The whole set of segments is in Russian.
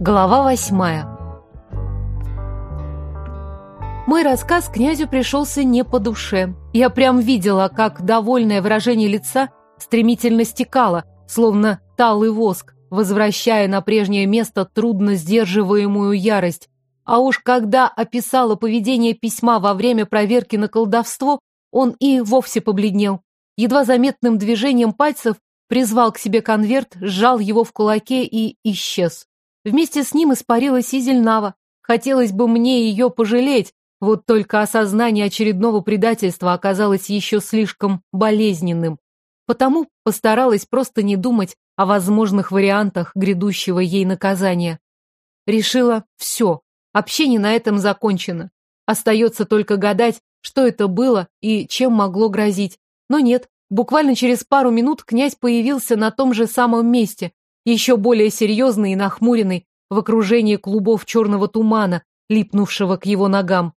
Глава восьмая. Мой рассказ князю пришелся не по душе. Я прям видела, как довольное выражение лица стремительно стекало, словно талый воск, возвращая на прежнее место трудно сдерживаемую ярость. А уж когда описала поведение письма во время проверки на колдовство, он и вовсе побледнел. Едва заметным движением пальцев призвал к себе конверт, сжал его в кулаке и исчез. Вместе с ним испарилась и Зельнава. Хотелось бы мне ее пожалеть, вот только осознание очередного предательства оказалось еще слишком болезненным. Потому постаралась просто не думать о возможных вариантах грядущего ей наказания. Решила все, общение на этом закончено. Остается только гадать, что это было и чем могло грозить. Но нет, буквально через пару минут князь появился на том же самом месте, еще более серьезный и нахмуренный, в окружении клубов черного тумана, липнувшего к его ногам.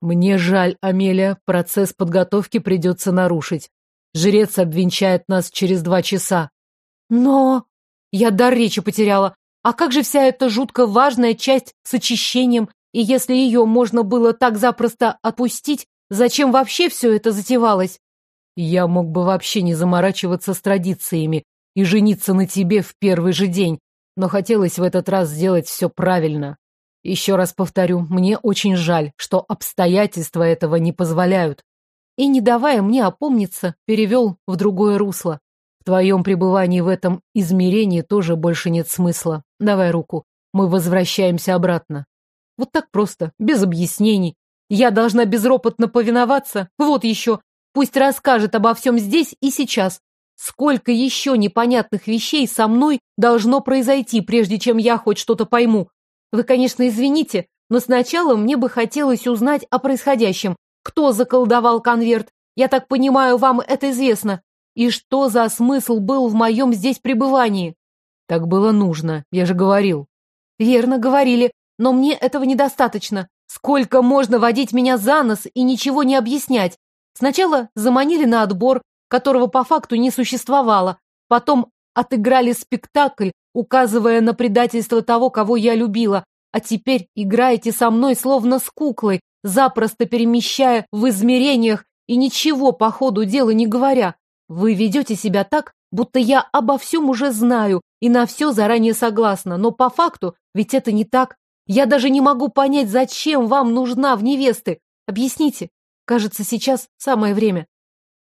«Мне жаль, Амелия, процесс подготовки придется нарушить. Жрец обвенчает нас через два часа». «Но...» Я дар речи потеряла. А как же вся эта жутко важная часть с очищением? И если ее можно было так запросто отпустить, зачем вообще все это затевалось? Я мог бы вообще не заморачиваться с традициями и жениться на тебе в первый же день, но хотелось в этот раз сделать все правильно. Еще раз повторю, мне очень жаль, что обстоятельства этого не позволяют. И, не давая мне опомниться, перевел в другое русло. В твоем пребывании в этом измерении тоже больше нет смысла. Давай руку, мы возвращаемся обратно. Вот так просто, без объяснений. Я должна безропотно повиноваться? Вот еще. Пусть расскажет обо всем здесь и сейчас. Сколько еще непонятных вещей со мной должно произойти, прежде чем я хоть что-то пойму? Вы, конечно, извините, но сначала мне бы хотелось узнать о происходящем. Кто заколдовал конверт? Я так понимаю, вам это известно. И что за смысл был в моем здесь пребывании? Так было нужно, я же говорил. Верно, говорили, но мне этого недостаточно. Сколько можно водить меня за нос и ничего не объяснять? Сначала заманили на отбор, которого по факту не существовало. Потом отыграли спектакль, указывая на предательство того, кого я любила. А теперь играете со мной словно с куклой, запросто перемещая в измерениях и ничего по ходу дела не говоря. Вы ведете себя так, будто я обо всем уже знаю и на все заранее согласна, но по факту ведь это не так. Я даже не могу понять, зачем вам нужна в невесты. Объясните. Кажется, сейчас самое время.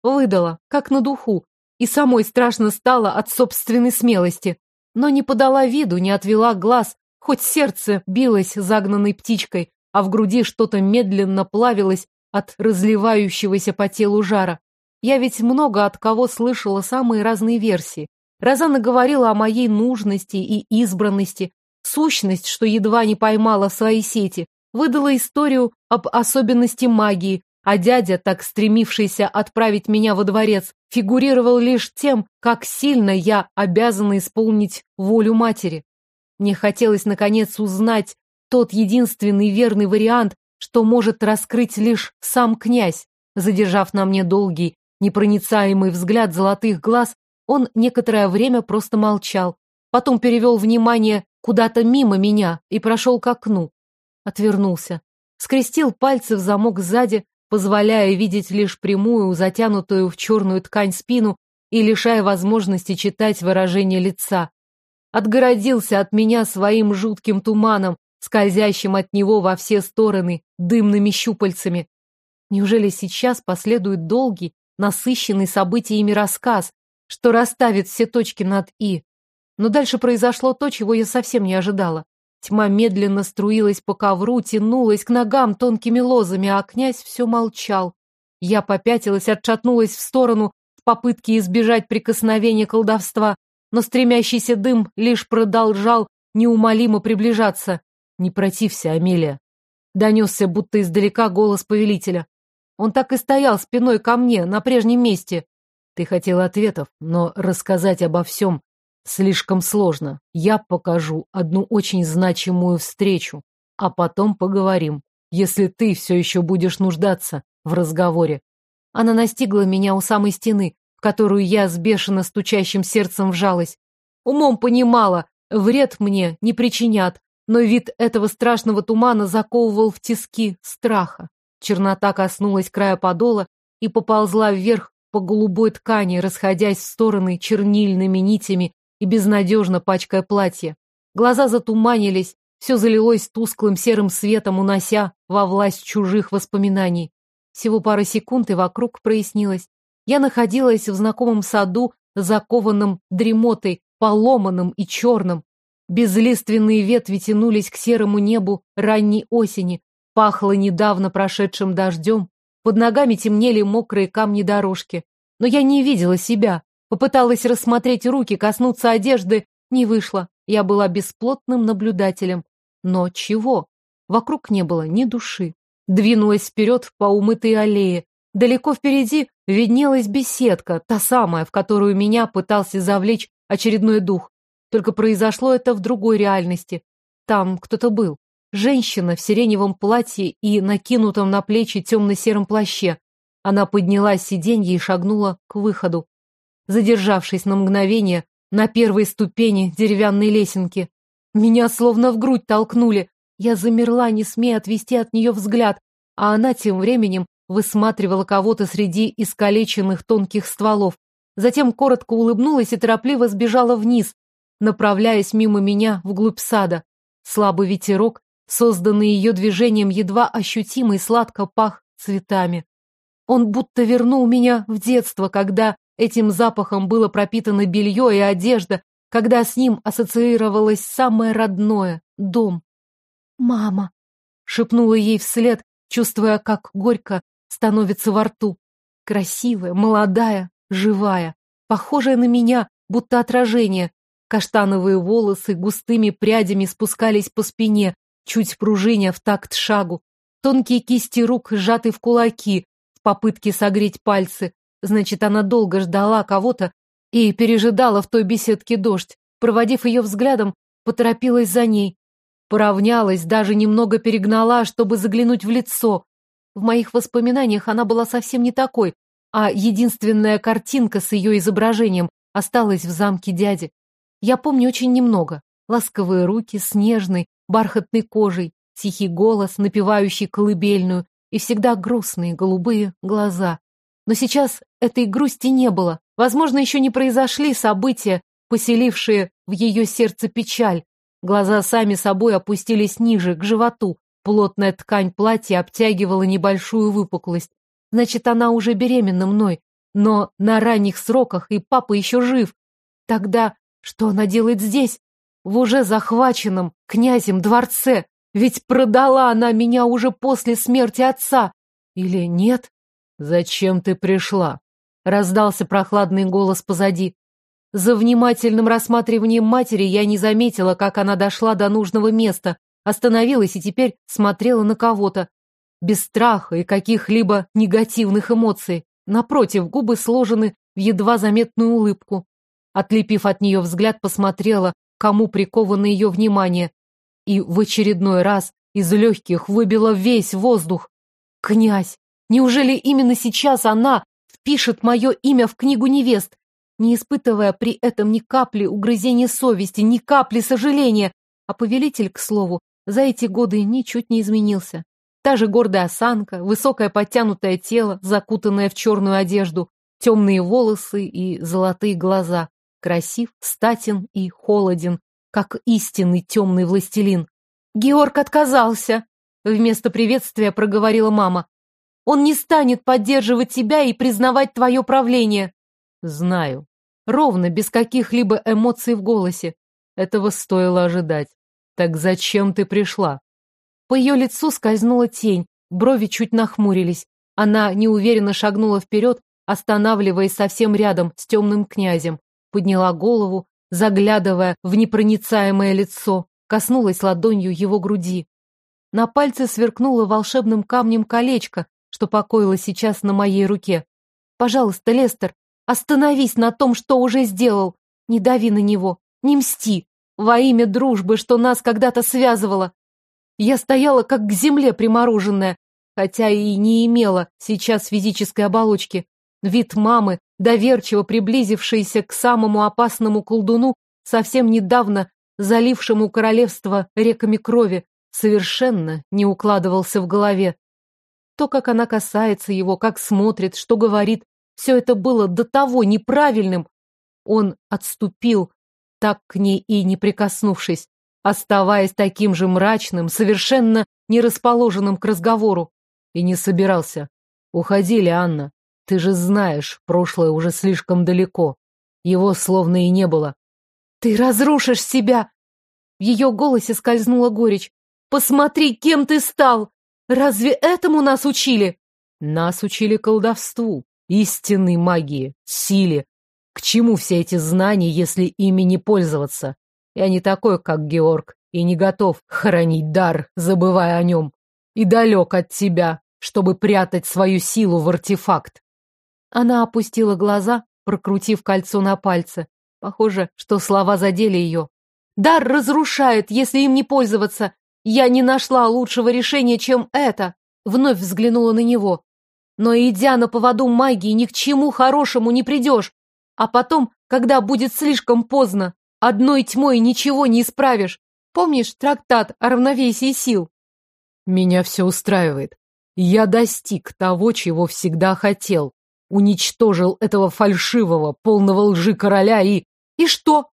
Выдала, как на духу, и самой страшно стало от собственной смелости. Но не подала виду, не отвела глаз, хоть сердце билось загнанной птичкой, а в груди что-то медленно плавилось от разливающегося по телу жара. Я ведь много от кого слышала самые разные версии. Розана говорила о моей нужности и избранности, сущность, что едва не поймала в свои сети, выдала историю об особенности магии, а дядя, так стремившийся отправить меня во дворец, фигурировал лишь тем, как сильно я обязана исполнить волю матери. Мне хотелось, наконец, узнать тот единственный верный вариант, что может раскрыть лишь сам князь. Задержав на мне долгий, непроницаемый взгляд золотых глаз, он некоторое время просто молчал. Потом перевел внимание куда-то мимо меня и прошел к окну. Отвернулся. Скрестил пальцы в замок сзади, позволяя видеть лишь прямую, затянутую в черную ткань спину и лишая возможности читать выражение лица. Отгородился от меня своим жутким туманом, скользящим от него во все стороны, дымными щупальцами. Неужели сейчас последует долгий, насыщенный событиями рассказ, что расставит все точки над «и»? Но дальше произошло то, чего я совсем не ожидала. Тьма медленно струилась по ковру, тянулась к ногам тонкими лозами, а князь все молчал. Я попятилась, отшатнулась в сторону в попытке избежать прикосновения колдовства, но стремящийся дым лишь продолжал неумолимо приближаться. «Не протився, Амелия!» Донесся будто издалека голос повелителя. Он так и стоял спиной ко мне, на прежнем месте. Ты хотел ответов, но рассказать обо всем Слишком сложно. Я покажу одну очень значимую встречу, а потом поговорим, если ты все еще будешь нуждаться в разговоре. Она настигла меня у самой стены, в которую я с бешено стучащим сердцем вжалась. Умом понимала, вред мне не причинят, но вид этого страшного тумана заковывал в тиски страха. Чернота коснулась края подола и поползла вверх по голубой ткани, расходясь в стороны чернильными нитями и безнадежно пачкая платье. Глаза затуманились, все залилось тусклым серым светом, унося во власть чужих воспоминаний. Всего пара секунд, и вокруг прояснилось. Я находилась в знакомом саду, закованном дремотой, поломанным и черным. Безлиственные ветви тянулись к серому небу ранней осени, пахло недавно прошедшим дождем, под ногами темнели мокрые камни дорожки. Но я не видела себя, попыталась рассмотреть руки, коснуться одежды, не вышло. Я была бесплотным наблюдателем. Но чего? Вокруг не было ни души. Двинулась вперед по умытой аллее. Далеко впереди виднелась беседка, та самая, в которую меня пытался завлечь очередной дух. Только произошло это в другой реальности. Там кто-то был. Женщина в сиреневом платье и накинутом на плечи темно-сером плаще. Она поднялась с сиденья и шагнула к выходу. Задержавшись на мгновение на первой ступени деревянной лесенки, меня словно в грудь толкнули. Я замерла, не смея отвести от нее взгляд, а она тем временем высматривала кого-то среди искалеченных тонких стволов. Затем коротко улыбнулась и торопливо сбежала вниз, направляясь мимо меня вглубь сада. Слабый ветерок, созданный ее движением, едва ощутимый, сладко пах цветами. Он будто вернул меня в детство, когда этим запахом было пропитано белье и одежда, когда с ним ассоциировалось самое родное — дом. «Мама!» — шепнула ей вслед, чувствуя, как горько становится во рту. Красивая, молодая, живая, похожая на меня, будто отражение, Каштановые волосы густыми прядями спускались по спине, чуть пружиня в такт шагу. Тонкие кисти рук сжаты в кулаки, в попытке согреть пальцы. Значит, она долго ждала кого-то и пережидала в той беседке дождь. Проводив ее взглядом, поторопилась за ней. Поравнялась, даже немного перегнала, чтобы заглянуть в лицо. В моих воспоминаниях она была совсем не такой, а единственная картинка с ее изображением осталась в замке дяди. Я помню очень немного. Ласковые руки с нежной, бархатной кожей, тихий голос, напевающий колыбельную, и всегда грустные голубые глаза. Но сейчас этой грусти не было. Возможно, еще не произошли события, поселившие в ее сердце печаль. Глаза сами собой опустились ниже, к животу. Плотная ткань платья обтягивала небольшую выпуклость. Значит, она уже беременна мной. Но на ранних сроках, и папа еще жив. Тогда что она делает здесь? В уже захваченном князем дворце? Ведь продала она меня уже после смерти отца. Или нет? Зачем ты пришла? Раздался прохладный голос позади. За внимательным рассматриванием матери я не заметила, как она дошла до нужного места, остановилась и теперь смотрела на кого-то. Без страха и каких-либо негативных эмоций. Напротив, губы сложены в едва заметную улыбку. Отлепив от нее взгляд, посмотрела, кому приковано ее внимание. И в очередной раз из легких выбила весь воздух. Князь! Неужели именно сейчас она впишет мое имя в книгу невест, не испытывая при этом ни капли угрызения совести, ни капли сожаления? А повелитель, к слову, за эти годы ничуть не изменился. Та же гордая осанка, высокое подтянутое тело, закутанное в черную одежду, темные волосы и золотые глаза красив, статен и холоден, как истинный темный властелин. «Георг отказался!» — вместо приветствия проговорила мама. «Он не станет поддерживать тебя и признавать твое правление!» «Знаю. Ровно, без каких-либо эмоций в голосе. Этого стоило ожидать. Так зачем ты пришла?» По ее лицу скользнула тень, брови чуть нахмурились. Она неуверенно шагнула вперед, останавливаясь совсем рядом с темным князем подняла голову, заглядывая в непроницаемое лицо, коснулась ладонью его груди. На пальце сверкнуло волшебным камнем колечко, что покоило сейчас на моей руке. «Пожалуйста, Лестер, остановись на том, что уже сделал. Не дави на него, не мсти. Во имя дружбы, что нас когда-то связывало. Я стояла как к земле примороженная, хотя и не имела сейчас физической оболочки. Вид мамы, доверчиво приблизившийся к самому опасному колдуну, совсем недавно залившему королевство реками крови, совершенно не укладывался в голове. То, как она касается его, как смотрит, что говорит, все это было до того неправильным. Он отступил, так к ней и не прикоснувшись, оставаясь таким же мрачным, совершенно не расположенным к разговору. И не собирался. Уходили, Анна. Ты же знаешь, прошлое уже слишком далеко. Его словно и не было. Ты разрушишь себя! В ее голосе скользнула горечь. Посмотри, кем ты стал! Разве этому нас учили? Нас учили колдовству, истинной магии, силе. К чему все эти знания, если ими не пользоваться? Я не такой, как Георг, и не готов хранить дар, забывая о нем. И далек от тебя, чтобы прятать свою силу в артефакт. Она опустила глаза, прокрутив кольцо на пальце. Похоже, что слова задели ее. Дар разрушает, если им не пользоваться. Я не нашла лучшего решения, чем это. Вновь взглянула на него. Но идя на поводу магии, ни к чему хорошему не придешь. А потом, когда будет слишком поздно, одной тьмой ничего не исправишь. Помнишь трактат о равновесии сил? Меня все устраивает. Я достиг того, чего всегда хотел. Уничтожил этого фальшивого, полного лжи короля и... И что?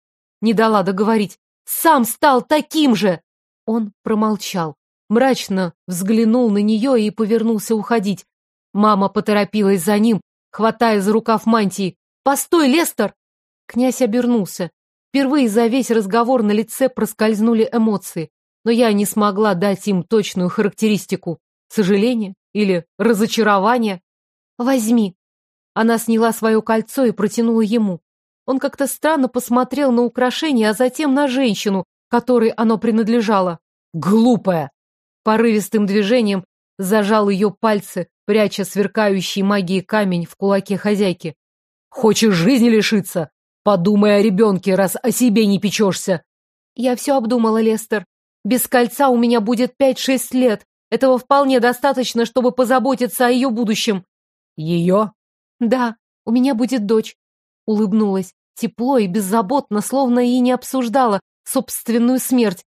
Не дала договорить. Сам стал таким же! Он промолчал, мрачно взглянул на нее и повернулся уходить. Мама поторопилась за ним, хватая за рукав мантии. «Постой, Лестер!» Князь обернулся. Впервые за весь разговор на лице проскользнули эмоции, но я не смогла дать им точную характеристику. Сожаление или разочарование? «Возьми!» Она сняла свое кольцо и протянула ему. Он как-то странно посмотрел на украшение, а затем на женщину, которой оно принадлежало. «Глупая!» Порывистым движением зажал ее пальцы, пряча сверкающий магией камень в кулаке хозяйки. «Хочешь жизни лишиться? Подумай о ребенке, раз о себе не печешься!» Я все обдумала, Лестер. Без кольца у меня будет пять-шесть лет. Этого вполне достаточно, чтобы позаботиться о ее будущем. Ее? Да, у меня будет дочь. Улыбнулась. Тепло и беззаботно, словно и не обсуждала собственную смерть.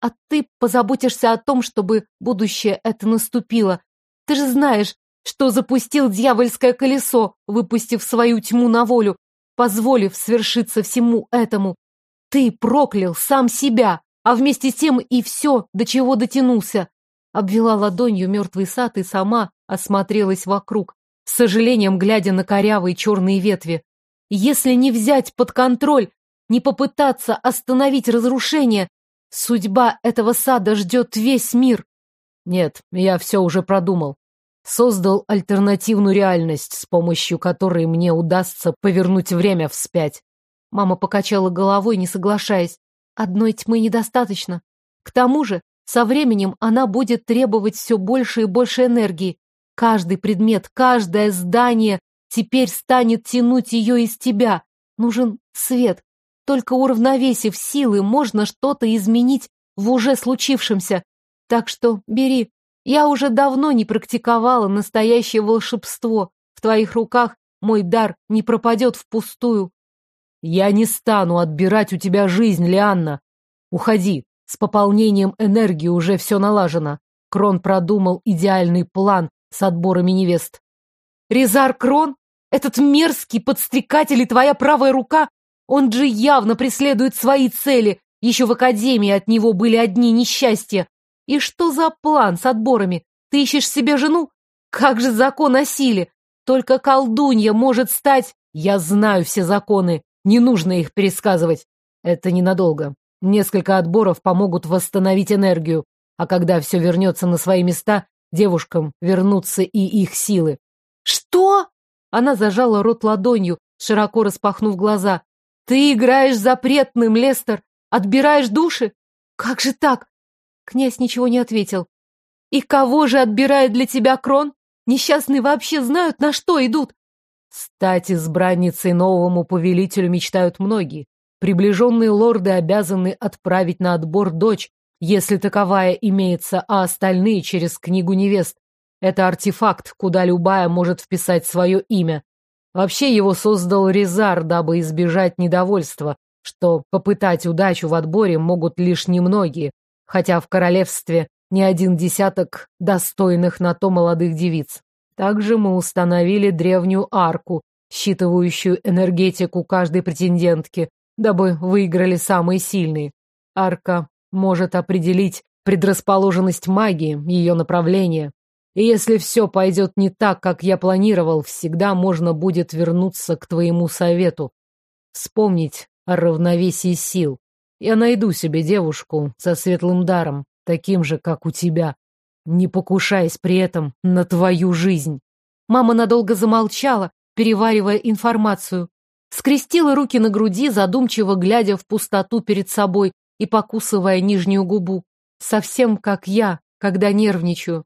А ты позаботишься о том, чтобы будущее это наступило. Ты же знаешь, что запустил дьявольское колесо, выпустив свою тьму на волю, позволив свершиться всему этому. Ты проклял сам себя, а вместе с тем и все, до чего дотянулся. Обвела ладонью мертвый сад и сама осмотрелась вокруг, с сожалением глядя на корявые черные ветви. Если не взять под контроль, не попытаться остановить разрушение, судьба этого сада ждет весь мир. Нет, я все уже продумал. Создал альтернативную реальность, с помощью которой мне удастся повернуть время вспять. Мама покачала головой, не соглашаясь. Одной тьмы недостаточно. К тому же, со временем она будет требовать все больше и больше энергии. Каждый предмет, каждое здание теперь станет тянуть ее из тебя. Нужен свет. Только уравновесив силы, можно что-то изменить в уже случившемся. Так что бери. Я уже давно не практиковала настоящее волшебство. В твоих руках мой дар не пропадет впустую. Я не стану отбирать у тебя жизнь, Лианна. Уходи. С пополнением энергии уже все налажено. Крон продумал идеальный план с отборами невест. Резар Крон? Этот мерзкий подстрекатель и твоя правая рука? Он же явно преследует свои цели. Еще в академии от него были одни несчастья. И что за план с отборами? Ты ищешь себе жену? Как же закон о силе? Только колдунья может стать... Я знаю все законы, не нужно их пересказывать. Это ненадолго. Несколько отборов помогут восстановить энергию, а когда все вернется на свои места, девушкам вернутся и их силы. Что? Она зажала рот ладонью, широко распахнув глаза. Ты играешь запретным, Лестер, отбираешь души? Как же так? Князь ничего не ответил. И кого же отбирает для тебя крон? Несчастные вообще знают, на что идут. Стать избранницей новому повелителю мечтают многие. Приближенные лорды обязаны отправить на отбор дочь, если таковая имеется, а остальные через книгу невест. Это артефакт, куда любая может вписать свое имя. Вообще его создал Резар, дабы избежать недовольства, что попытать удачу в отборе могут лишь немногие, хотя в королевстве не один десяток достойных на то молодых девиц. Также мы установили древнюю арку, считывающую энергетику каждой претендентки, дабы выиграли самые сильные. Арка может определить предрасположенность магии, ее направление. И если все пойдет не так, как я планировал, всегда можно будет вернуться к твоему совету. Вспомнить о равновесии сил. Я найду себе девушку со светлым даром, таким же, как у тебя, не покушаясь при этом на твою жизнь. Мама надолго замолчала, переваривая информацию. Скрестила руки на груди, задумчиво глядя в пустоту перед собой и покусывая нижнюю губу. Совсем как я, когда нервничаю.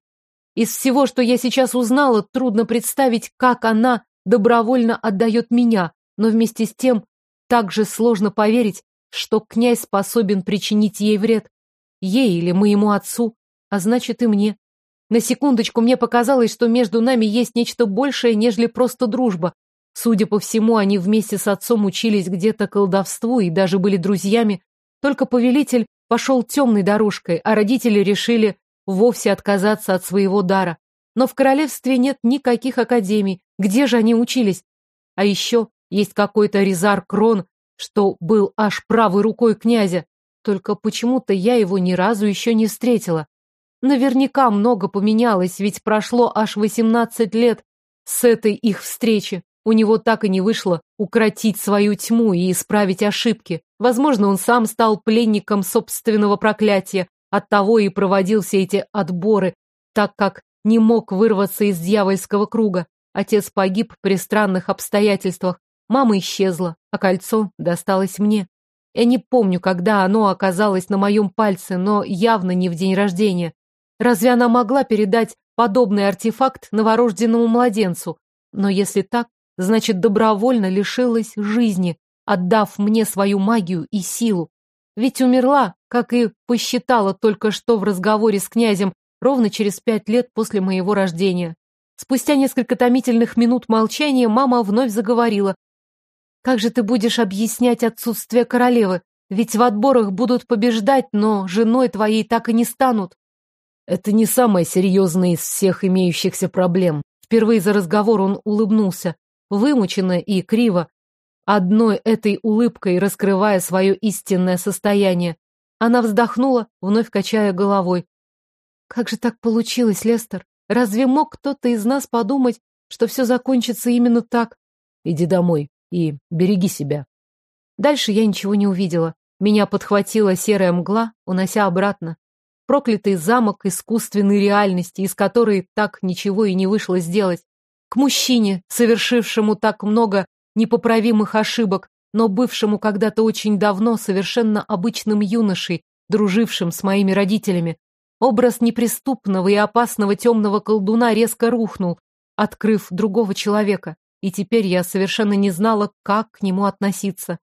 Из всего, что я сейчас узнала, трудно представить, как она добровольно отдает меня, но вместе с тем также сложно поверить, что князь способен причинить ей вред. Ей или моему отцу, а значит и мне. На секундочку мне показалось, что между нами есть нечто большее, нежели просто дружба. Судя по всему, они вместе с отцом учились где-то колдовству и даже были друзьями. Только повелитель пошел темной дорожкой, а родители решили вовсе отказаться от своего дара. Но в королевстве нет никаких академий. Где же они учились? А еще есть какой-то Резар Крон, что был аж правой рукой князя. Только почему-то я его ни разу еще не встретила. Наверняка много поменялось, ведь прошло аж восемнадцать лет с этой их встречи. У него так и не вышло укротить свою тьму и исправить ошибки. Возможно, он сам стал пленником собственного проклятия, оттого и проводил все эти отборы, так как не мог вырваться из дьявольского круга. Отец погиб при странных обстоятельствах, мама исчезла, а кольцо досталось мне. Я не помню, когда оно оказалось на моем пальце, но явно не в день рождения. Разве она могла передать подобный артефакт новорожденному младенцу? Но если так, значит, добровольно лишилась жизни, отдав мне свою магию и силу. Ведь умерла, как и посчитала только что в разговоре с князем, ровно через пять лет после моего рождения. Спустя несколько томительных минут молчания мама вновь заговорила, как же ты будешь объяснять отсутствие королевы? Ведь в отборах будут побеждать, но женой твоей так и не станут. Это не самое серьезное из всех имеющихся проблем. Впервые за разговор он улыбнулся, вымученно и криво, одной этой улыбкой раскрывая свое истинное состояние. Она вздохнула, вновь качая головой. Как же так получилось, Лестер? Разве мог кто-то из нас подумать, что все закончится именно так? Иди домой, и береги себя. Дальше я ничего не увидела. Меня подхватила серая мгла, унося обратно. Проклятый замок искусственной реальности, из которой так ничего и не вышло сделать. К мужчине, совершившему так много непоправимых ошибок, но бывшему когда-то очень давно совершенно обычным юношей, дружившим с моими родителями. Образ неприступного и опасного темного колдуна резко рухнул, открыв другого человека и теперь я совершенно не знала, как к нему относиться.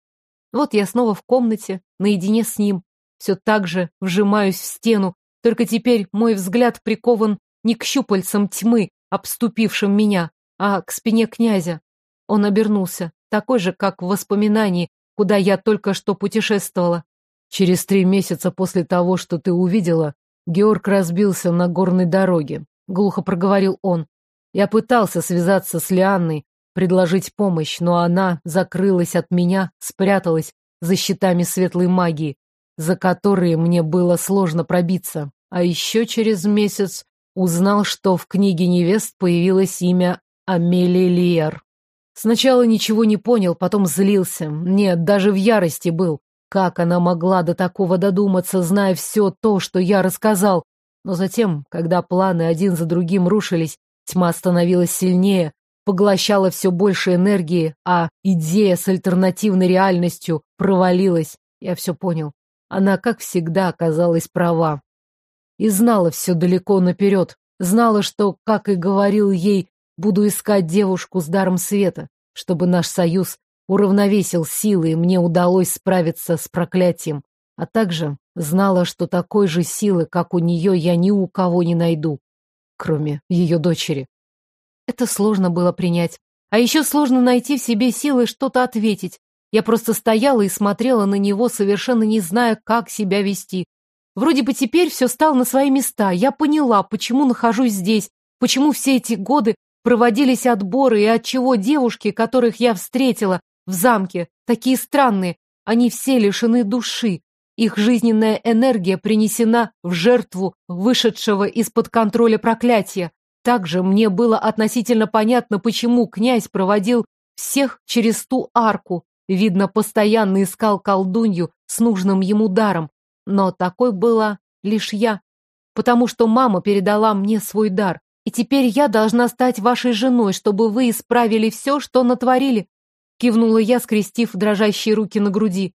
Вот я снова в комнате, наедине с ним, все так же вжимаюсь в стену, только теперь мой взгляд прикован не к щупальцам тьмы, обступившим меня, а к спине князя. Он обернулся, такой же, как в воспоминании, куда я только что путешествовала. Через три месяца после того, что ты увидела, Георг разбился на горной дороге, глухо проговорил он. Я пытался связаться с Лианной, предложить помощь, но она закрылась от меня, спряталась за щитами светлой магии, за которые мне было сложно пробиться. А еще через месяц узнал, что в книге невест появилось имя Амелии Лиер. Сначала ничего не понял, потом злился. Нет, даже в ярости был. Как она могла до такого додуматься, зная все то, что я рассказал? Но затем, когда планы один за другим рушились, тьма становилась сильнее, поглощала все больше энергии, а идея с альтернативной реальностью провалилась. Я все понял. Она, как всегда, оказалась права. И знала все далеко наперед. Знала, что, как и говорил ей, буду искать девушку с даром света, чтобы наш союз уравновесил силы, и мне удалось справиться с проклятием. А также знала, что такой же силы, как у нее, я ни у кого не найду, кроме ее дочери. Это сложно было принять. А еще сложно найти в себе силы что-то ответить. Я просто стояла и смотрела на него, совершенно не зная, как себя вести. Вроде бы теперь все стало на свои места. Я поняла, почему нахожусь здесь, почему все эти годы проводились отборы и от чего девушки, которых я встретила в замке, такие странные, они все лишены души. Их жизненная энергия принесена в жертву вышедшего из-под контроля проклятия. Также мне было относительно понятно, почему князь проводил всех через ту арку. Видно, постоянно искал колдунью с нужным ему даром. Но такой была лишь я. Потому что мама передала мне свой дар. И теперь я должна стать вашей женой, чтобы вы исправили все, что натворили. Кивнула я, скрестив дрожащие руки на груди.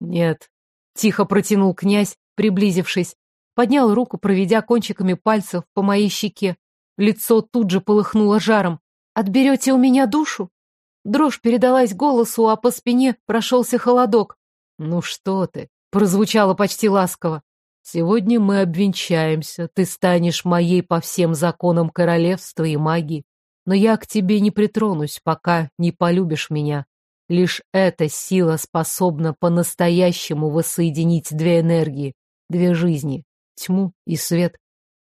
Нет. Тихо протянул князь, приблизившись. Поднял руку, проведя кончиками пальцев по моей щеке. Лицо тут же полыхнуло жаром. «Отберете у меня душу?» Дрожь передалась голосу, а по спине прошелся холодок. «Ну что ты?» — прозвучало почти ласково. «Сегодня мы обвенчаемся, ты станешь моей по всем законам королевства и магии. Но я к тебе не притронусь, пока не полюбишь меня. Лишь эта сила способна по-настоящему воссоединить две энергии, две жизни, тьму и свет.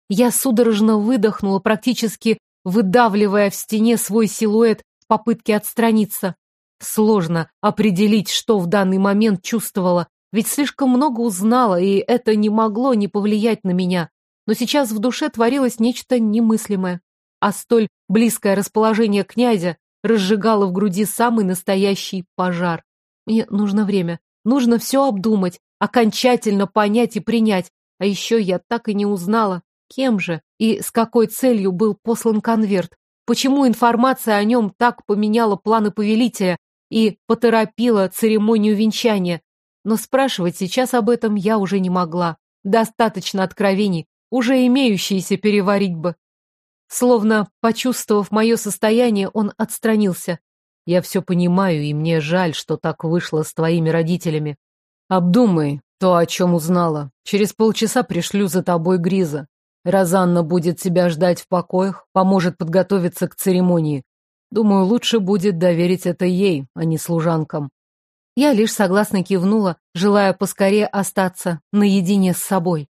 Я судорожно выдохнула, практически выдавливая в стене свой силуэт в попытке отстраниться. Сложно определить, что в данный момент чувствовала, ведь слишком много узнала, и это не могло не повлиять на меня. Но сейчас в душе творилось нечто немыслимое. А столь близкое расположение князя разжигало в груди самый настоящий пожар. Мне нужно время, нужно все обдумать, окончательно понять и принять. А еще я так и не узнала, Кем же и с какой целью был послан конверт? Почему информация о нем так поменяла планы повелителя и поторопила церемонию венчания? Но спрашивать сейчас об этом я уже не могла. Достаточно откровений, уже имеющиеся переварить бы. Словно, почувствовав мое состояние, он отстранился. Я все понимаю, и мне жаль, что так вышло с твоими родителями. Обдумай то, о чем узнала. Через полчаса пришлю за тобой Гриза. Розанна будет тебя ждать в покоях, поможет подготовиться к церемонии. Думаю, лучше будет доверить это ей, а не служанкам. Я лишь согласно кивнула, желая поскорее остаться наедине с собой.